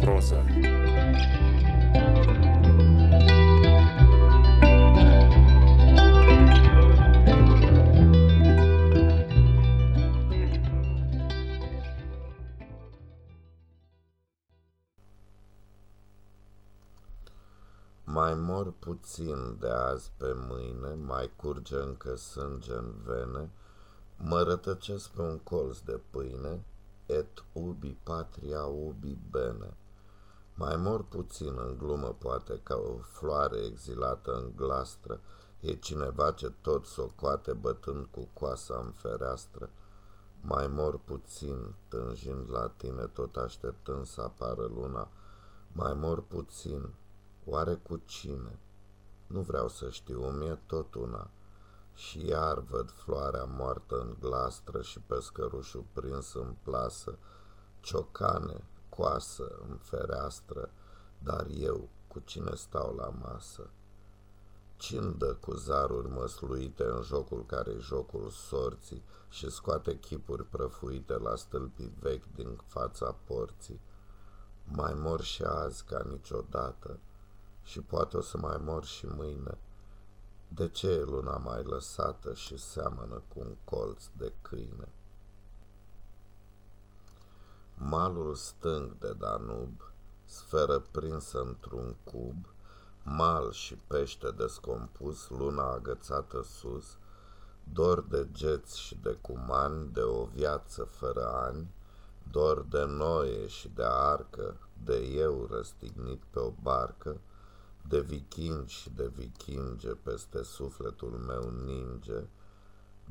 proză. Mai mor puțin de azi pe mâine, mai curge încă sânge în vene, mă rătăcesc pe un colț de pâine, et ubi patria ubi bene. Mai mor puțin în glumă poate ca o floare exilată în glastră, e cineva ce tot socoate bătând cu coasa în fereastră. Mai mor puțin, tânjind la tine, tot așteptând să apară luna, mai mor puțin, Oare cu cine? Nu vreau să știu, mi-e tot una. Și iar văd floarea moartă în glastră și pescărușul prins în plasă, ciocane, coasă, în fereastră, dar eu cu cine stau la masă? Cindă cu zaruri măsluite în jocul care jocul sorții și scoate chipuri prăfuite la stâlpii vechi din fața porții. Mai mor și azi ca niciodată, și poate o să mai mor și mâine. De ce e luna mai lăsată și seamănă cu un colț de câine? Malul stâng de Danub, sferă prinsă într-un cub, mal și pește descompus, luna agățată sus, dor de geți și de cumani, de o viață fără ani, dor de noie și de arcă, de eu răstignit pe o barcă, de vichingi și de vichinge peste sufletul meu ninge,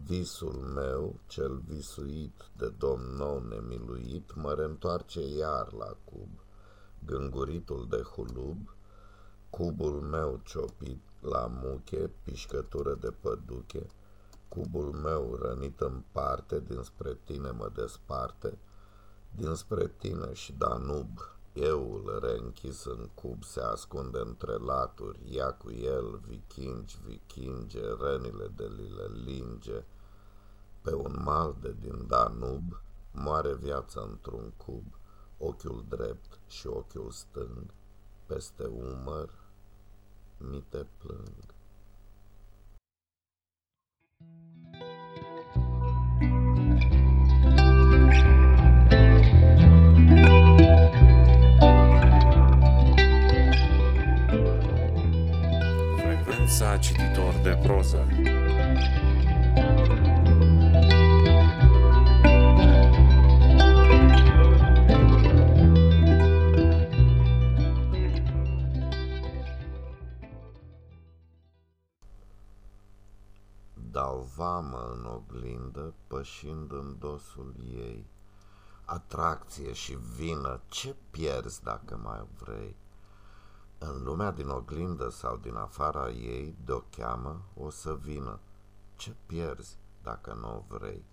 visul meu, cel visuit de domn nou nemiluit, mă reîntoarce iar la cub, gânguritul de hulub, cubul meu ciopit la muche, pișcătură de păduche, cubul meu rănit în parte, dinspre tine mă desparte, dinspre tine și Danub, Eul reînchis în cub se ascunde între laturi, ia cu el vichingi, vichinge, rănile de lile linge. Pe un mal de din Danub moare viața într-un cub, ochiul drept și ochiul stâng, peste umăr mi te plâng. Franța cititor de proză. Dau vamă în oglindă, pășind în dosul ei. Atracție și vină, ce pierzi dacă mai vrei? În lumea din oglindă sau din afara ei, de o cheamă, o să vină. Ce pierzi dacă nu o vrei?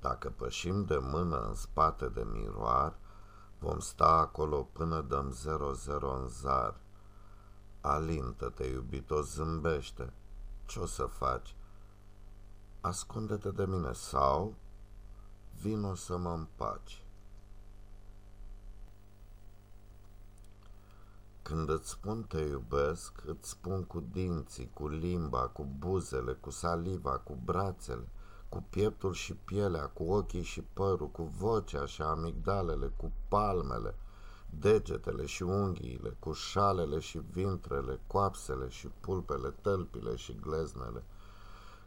Dacă pășim de mână în spate de miroar, vom sta acolo până dăm zero-zero în zar. Alintă-te, iubito, zâmbește. Ce o să faci? Ascunde-te de mine sau vino să mă împaci. Când îți spun te iubesc, îți spun cu dinții, cu limba, cu buzele, cu saliva, cu brațele, cu pieptul și pielea, cu ochii și părul, cu vocea și amigdalele, cu palmele, degetele și unghiile, cu șalele și vintrele, coapsele și pulpele, tălpile și gleznele.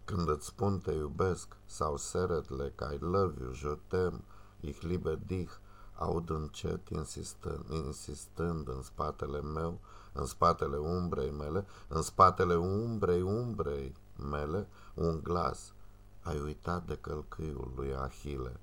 Când îți spun te iubesc sau seretle că I love you, je t'aime, ich liebe dich, Aud încet, insistând, insistând în spatele meu, în spatele umbrei mele, în spatele umbrei umbrei mele, un glas. Ai uitat de călcâiul lui Ahile.